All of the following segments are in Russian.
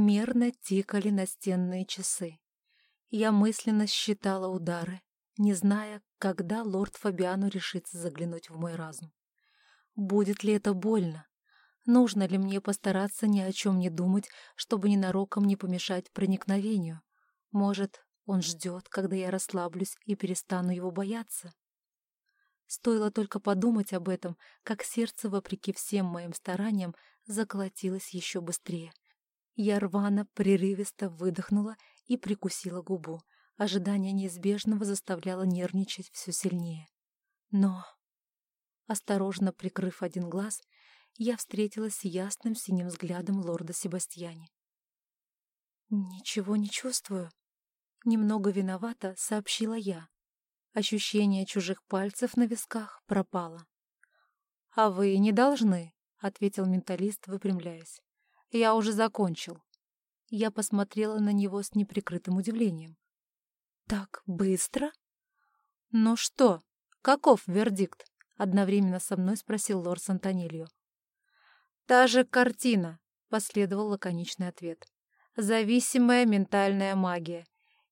Мерно тикали настенные часы. Я мысленно считала удары, не зная, когда лорд Фабиану решится заглянуть в мой разум. Будет ли это больно? Нужно ли мне постараться ни о чем не думать, чтобы ненароком не помешать проникновению? Может, он ждет, когда я расслаблюсь и перестану его бояться? Стоило только подумать об этом, как сердце, вопреки всем моим стараниям, заколотилось еще быстрее. Я рвано, прерывисто выдохнула и прикусила губу. Ожидание неизбежного заставляло нервничать все сильнее. Но, осторожно прикрыв один глаз, я встретилась с ясным синим взглядом лорда Себастьяни. «Ничего не чувствую», — немного виновата сообщила я. Ощущение чужих пальцев на висках пропало. «А вы не должны», — ответил менталист, выпрямляясь. «Я уже закончил». Я посмотрела на него с неприкрытым удивлением. «Так быстро?» «Ну что, каков вердикт?» — одновременно со мной спросил лорд Сантонильо. «Та же картина», — последовал лаконичный ответ. «Зависимая ментальная магия.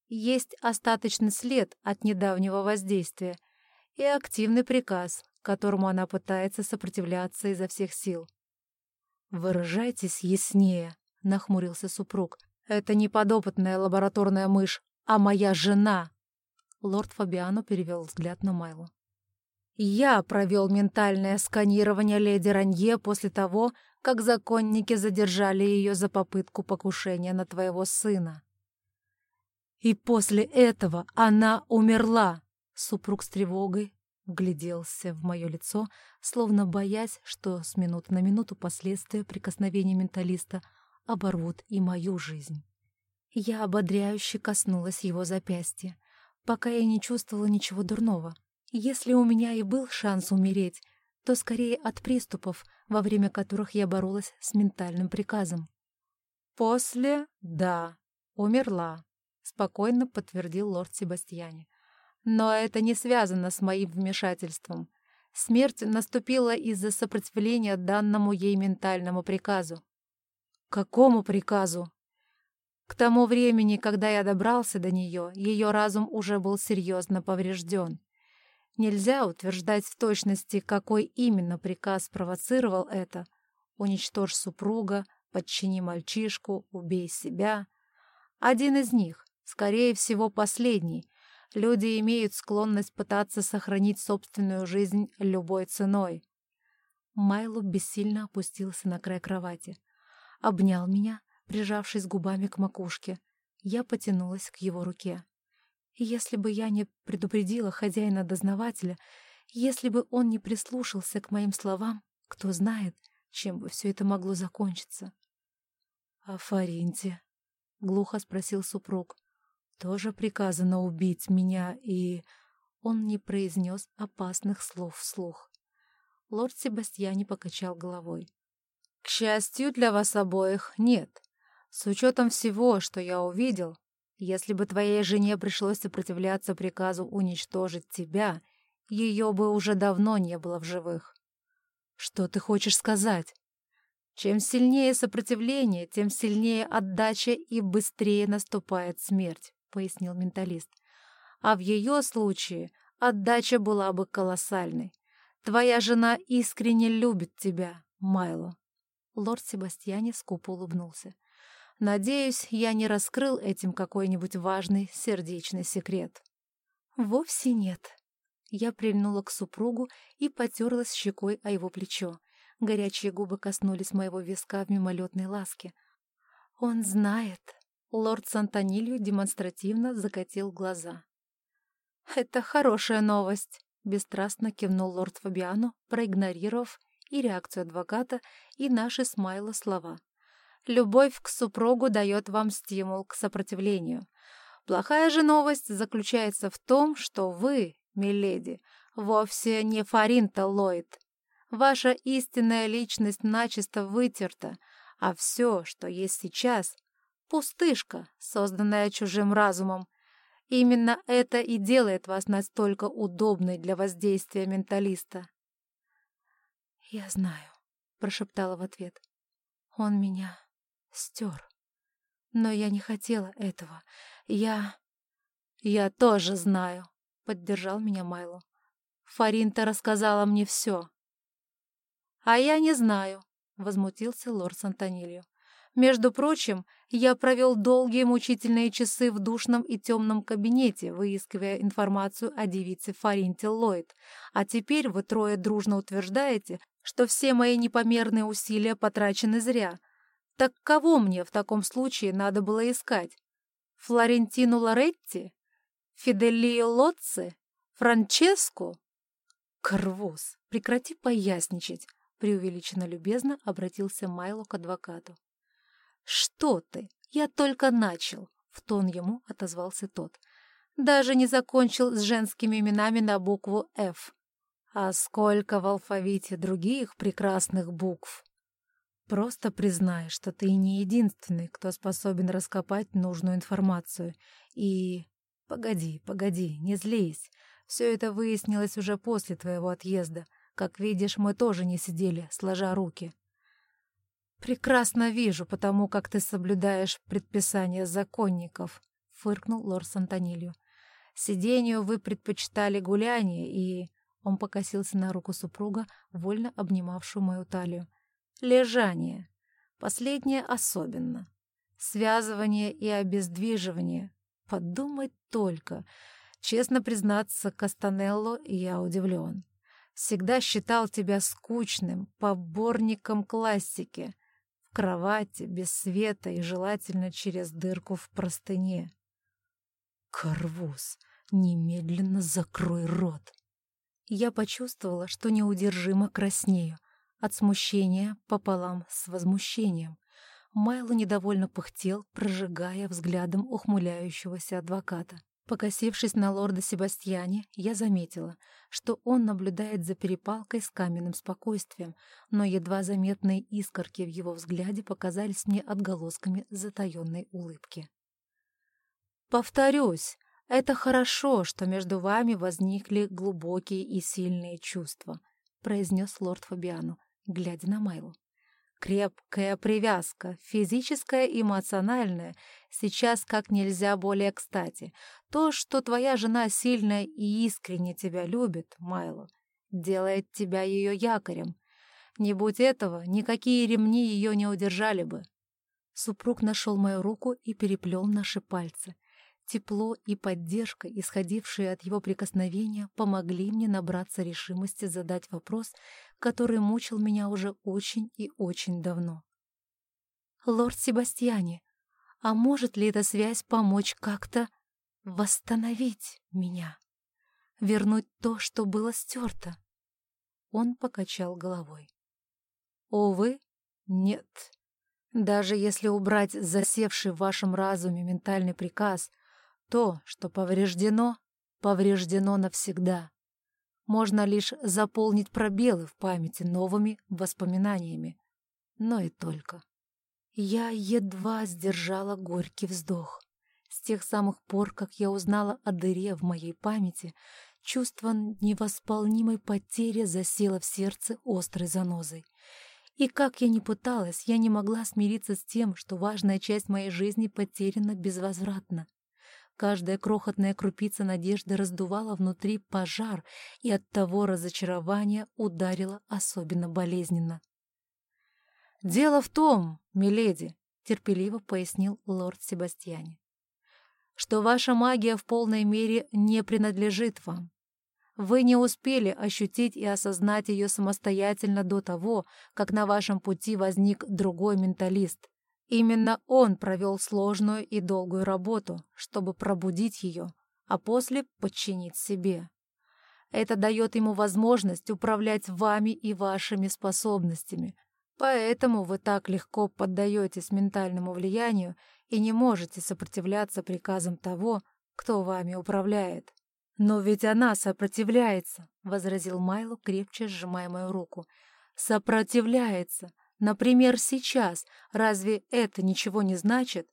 Есть остаточный след от недавнего воздействия и активный приказ, которому она пытается сопротивляться изо всех сил». «Выражайтесь яснее», — нахмурился супруг. «Это не подопытная лабораторная мышь, а моя жена!» Лорд Фабиано перевел взгляд на Майлу. Я провел ментальное сканирование леди Ранье после того, как законники задержали ее за попытку покушения на твоего сына. И после этого она умерла. Супруг с тревогой вгляделся в мое лицо, словно боясь, что с минуты на минуту последствия прикосновения менталиста оборвут и мою жизнь. Я ободряюще коснулась его запястья, пока я не чувствовала ничего дурного — если у меня и был шанс умереть, то скорее от приступов, во время которых я боролась с ментальным приказом. «После — да, умерла», — спокойно подтвердил лорд Себастьяне. «Но это не связано с моим вмешательством. Смерть наступила из-за сопротивления данному ей ментальному приказу». «Какому приказу?» К тому времени, когда я добрался до нее, ее разум уже был серьезно поврежден. Нельзя утверждать в точности, какой именно приказ провоцировал это. Уничтожь супруга, подчини мальчишку, убей себя. Один из них, скорее всего, последний. Люди имеют склонность пытаться сохранить собственную жизнь любой ценой. Майло бессильно опустился на край кровати. Обнял меня, прижавшись губами к макушке. Я потянулась к его руке. Если бы я не предупредила хозяина-дознавателя, если бы он не прислушался к моим словам, кто знает, чем бы все это могло закончиться. — А Фаринте? — глухо спросил супруг. — Тоже приказано убить меня, и... Он не произнес опасных слов вслух. Лорд Себастьяне покачал головой. — К счастью для вас обоих, нет. С учетом всего, что я увидел, если бы твоей жене пришлось сопротивляться приказу уничтожить тебя, ее бы уже давно не было в живых. Что ты хочешь сказать? Чем сильнее сопротивление, тем сильнее отдача и быстрее наступает смерть, пояснил менталист. А в ее случае отдача была бы колоссальной. Твоя жена искренне любит тебя, Майло. Лорд Себастьяне скупо улыбнулся. Надеюсь, я не раскрыл этим какой-нибудь важный сердечный секрет. Вовсе нет. Я прильнула к супругу и потерлась щекой о его плечо. Горячие губы коснулись моего виска в мимолетной ласке. Он знает. Лорд Сантонилью демонстративно закатил глаза. «Это хорошая новость», — бесстрастно кивнул лорд Фабиано, проигнорировав и реакцию адвоката, и наши с Майло слова. Любовь к супругу дает вам стимул к сопротивлению. Плохая же новость заключается в том, что вы, миледи, вовсе не Фаринта Ллойд. Ваша истинная личность начисто вытерта, а все, что есть сейчас — пустышка, созданная чужим разумом. Именно это и делает вас настолько удобной для воздействия менталиста. «Я знаю», — прошептала в ответ. «Он меня стер. Но я не хотела этого. Я... Я тоже знаю, — поддержал меня Майло. Фаринта рассказала мне все. А я не знаю, — возмутился лорд Сантонильо. Между прочим, я провел долгие мучительные часы в душном и темном кабинете, выискивая информацию о девице Фаринте Ллойд, а теперь вы трое дружно утверждаете, что все мои непомерные усилия потрачены зря. Так кого мне в таком случае надо было искать? Флорентину Лоретти? Фиделио Лоцци? Франческу? Карвоз, прекрати поясничать, преувеличенно любезно обратился Майло к адвокату. «Что ты? Я только начал!» — в тон ему отозвался тот. «Даже не закончил с женскими именами на букву «Ф». А сколько в алфавите других прекрасных букв!» Просто признай, что ты не единственный, кто способен раскопать нужную информацию. И... Погоди, погоди, не злись. Все это выяснилось уже после твоего отъезда. Как видишь, мы тоже не сидели, сложа руки. «Прекрасно вижу, потому как ты соблюдаешь предписания законников», — фыркнул лорд Сантонилью. «Сидению вы предпочитали гуляние, и...» Он покосился на руку супруга, вольно обнимавшую мою талию. «Лежание. Последнее особенно. Связывание и обездвиживание. Подумать только. Честно признаться, Кастанелло, я удивлен. Всегда считал тебя скучным, поборником классики кровати, без света и желательно через дырку в простыне. Карвуз, немедленно закрой рот. Я почувствовала, что неудержимо краснею, от смущения пополам с возмущением. Майло недовольно пыхтел, прожигая взглядом ухмыляющегося адвоката. Покосившись на лорда Себастьяне, я заметила, что он наблюдает за перепалкой с каменным спокойствием, но едва заметные искорки в его взгляде показались мне отголосками затаенной улыбки. «Повторюсь, это хорошо, что между вами возникли глубокие и сильные чувства», произнес лорд Фабиану, глядя на Майлу. Крепкая привязка, физическая и эмоциональная, сейчас как нельзя более кстати. То, что твоя жена сильно и искренне тебя любит, Майло, делает тебя ее якорем. Не будь этого, никакие ремни ее не удержали бы. Супруг нашел мою руку и переплел наши пальцы. Тепло и поддержка, исходившие от его прикосновения, помогли мне набраться решимости задать вопрос, который мучил меня уже очень и очень давно. «Лорд Себастьяне, а может ли эта связь помочь как-то восстановить меня? Вернуть то, что было стерто?» Он покачал головой. «Увы, нет. Даже если убрать засевший в вашем разуме ментальный приказ — то, что повреждено, повреждено навсегда. Можно лишь заполнить пробелы в памяти новыми воспоминаниями, но и только. Я едва сдержала горький вздох. С тех самых пор, как я узнала о дыре в моей памяти, чувство невосполнимой потери засело в сердце острой занозой. И как я ни пыталась, я не могла смириться с тем, что важная часть моей жизни потеряна безвозвратно. Каждая крохотная крупица надежды раздувала внутри пожар, и от того разочарование ударило особенно болезненно. «Дело в том, миледи», — терпеливо пояснил лорд Себастьяне, «что ваша магия в полной мере не принадлежит вам. Вы не успели ощутить и осознать ее самостоятельно до того, как на вашем пути возник другой менталист, Именно он провел сложную и долгую работу, чтобы пробудить ее, а после подчинить себе. Это дает ему возможность управлять вами и вашими способностями. Поэтому вы так легко поддаетесь ментальному влиянию и не можете сопротивляться приказам того, кто вами управляет. «Но ведь она сопротивляется», — возразил Майло, крепче сжимая мою руку. «Сопротивляется. Например, сейчас. Разве это ничего не значит?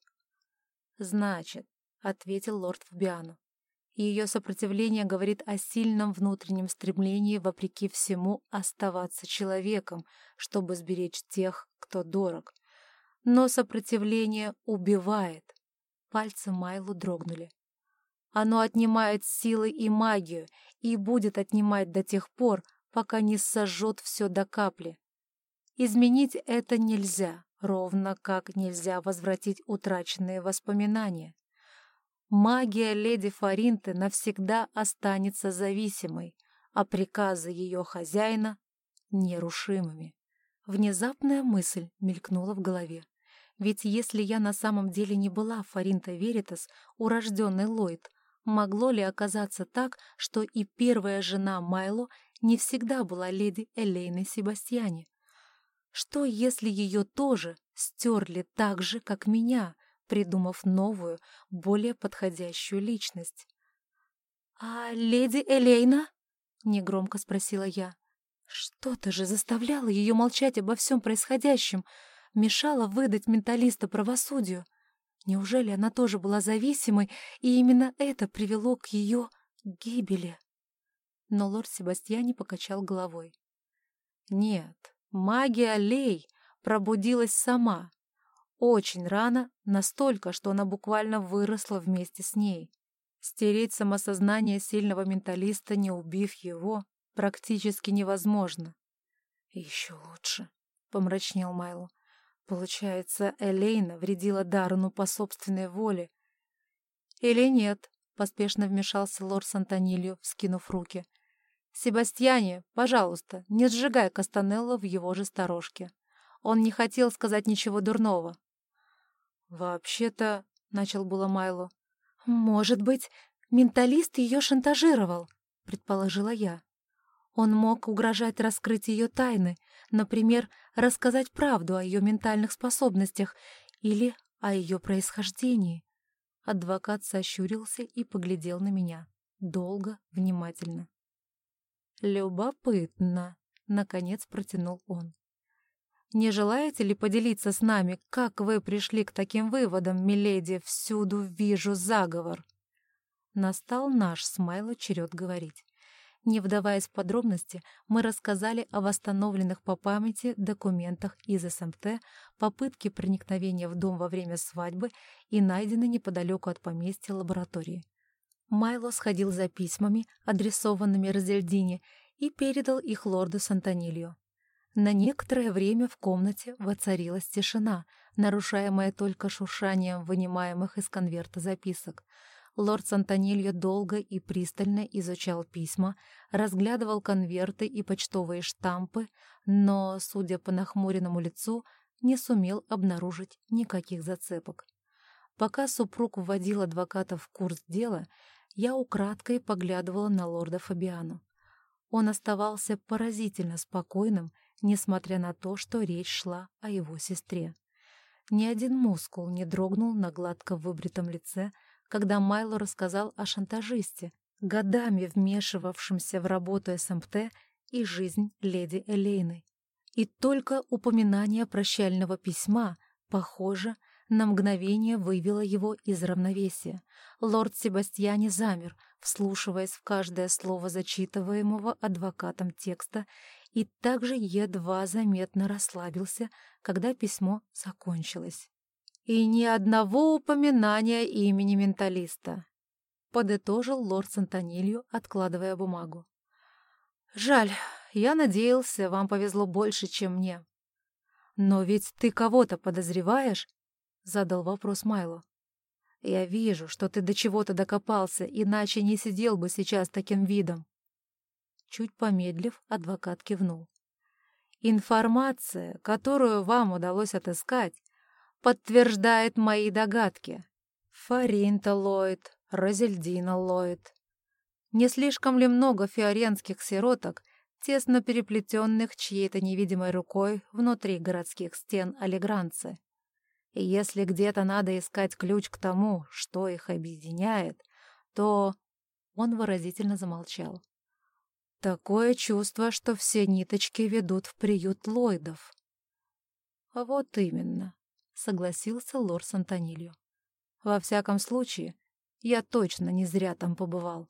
Значит, ответил лорд Фабиану. Ее сопротивление говорит о сильном внутреннем стремлении, вопреки всему, оставаться человеком, чтобы сберечь тех, кто дорог. Но сопротивление убивает. Пальцы Майлу дрогнули. Оно отнимает силы и магию и будет отнимать до тех пор, пока не сожжет все до капли. Изменить это нельзя, ровно как нельзя возвратить утраченные воспоминания. Магия леди Фаринты навсегда останется зависимой, а приказы ее хозяина — нерушимыми. Внезапная мысль мелькнула в голове. Ведь если я на самом деле не была Фаринта Веритас, урожденный Ллойд, могло ли оказаться так, что и первая жена Майло не всегда была леди Элейной Себастьяне? Что, если ее тоже стерли так же, как меня, придумав новую, более подходящую личность? «А леди Элейна?» — негромко спросила я. Что-то же заставляло ее молчать обо всем происходящем, мешало выдать менталиста правосудию. Неужели она тоже была зависимой, и именно это привело к ее гибели? Но лорд Себастьяне покачал головой. Нет, магия Лей пробудилась сама. Очень рано, настолько, что она буквально выросла вместе с ней. Стереть самосознание сильного менталиста, не убив его, практически невозможно. «Еще лучше», — помрачнел Майло. «Получается, Элейна вредила Даррену по собственной воле». «Или нет?» — поспешно вмешался лорд Сантонилью, вскинув руки. «Себастьяне, пожалуйста, не сжигай Кастанелло в его же сторожке. Он не хотел сказать ничего дурного». «Вообще-то...» — начал было Майло. «Может быть, менталист ее шантажировал?» — предположила я. Он мог угрожать раскрыть ее тайны, например, рассказать правду о ее ментальных способностях или о ее происхождении. Адвокат сощурился и поглядел на меня. Долго, внимательно. «Любопытно», — наконец протянул он. «Не желаете ли поделиться с нами, как вы пришли к таким выводам, миледи, всюду вижу заговор?» Настал наш с Майло черед говорить. Не вдаваясь в подробности, мы рассказали о восстановленных по памяти документах из СМТ, попытке проникновения в дом во время свадьбы и найденной неподалеку от поместья лаборатории. Майло сходил за письмами, адресованными Розельдине, и передал их лорду Сантонилью. На некоторое время в комнате воцарилась тишина, нарушаемая только шуршанием вынимаемых из конверта записок — Лорд Сантонильо долго и пристально изучал письма, разглядывал конверты и почтовые штампы, но, судя по нахмуренному лицу, не сумел обнаружить никаких зацепок. Пока супруг вводил адвоката в курс дела, я украдкой поглядывала на лорда Фабиану. Он оставался поразительно спокойным, несмотря на то, что речь шла о его сестре. Ни один мускул не дрогнул на гладко выбритом лице, когда Майло рассказал о шантажисте, годами вмешивавшемся в работу СМТ и жизнь леди Элейны. И только упоминание прощального письма, похоже, на мгновение вывело его из равновесия. Лорд Себастьяне замер, вслушиваясь в каждое слово зачитываемого адвокатом текста, и также едва заметно расслабился, когда письмо закончилось. И ни одного упоминания имени менталиста, подытожил лорд Сантонилью, откладывая бумагу. Жаль, я надеялся, вам повезло больше, чем мне. Но ведь ты кого-то подозреваешь? Задал вопрос Майло. Я вижу, что ты до чего-то докопался, иначе не сидел бы сейчас таким видом. Чуть помедлив, адвокат кивнул. Информация, которую вам удалось отыскать, подтверждает мои догадки. Фаринта Ллойд, Розельдина Ллойд. Не слишком ли много фиоренских сироток, тесно переплетенных чьей-то невидимой рукой внутри городских стен Алигранцы? И если где-то надо искать ключ к тому, что их объединяет, то... Он выразительно замолчал. Такое чувство, что все ниточки ведут в приют Ллойдов. Вот именно. — согласился лорд Сантонильо. «Во всяком случае, я точно не зря там побывал».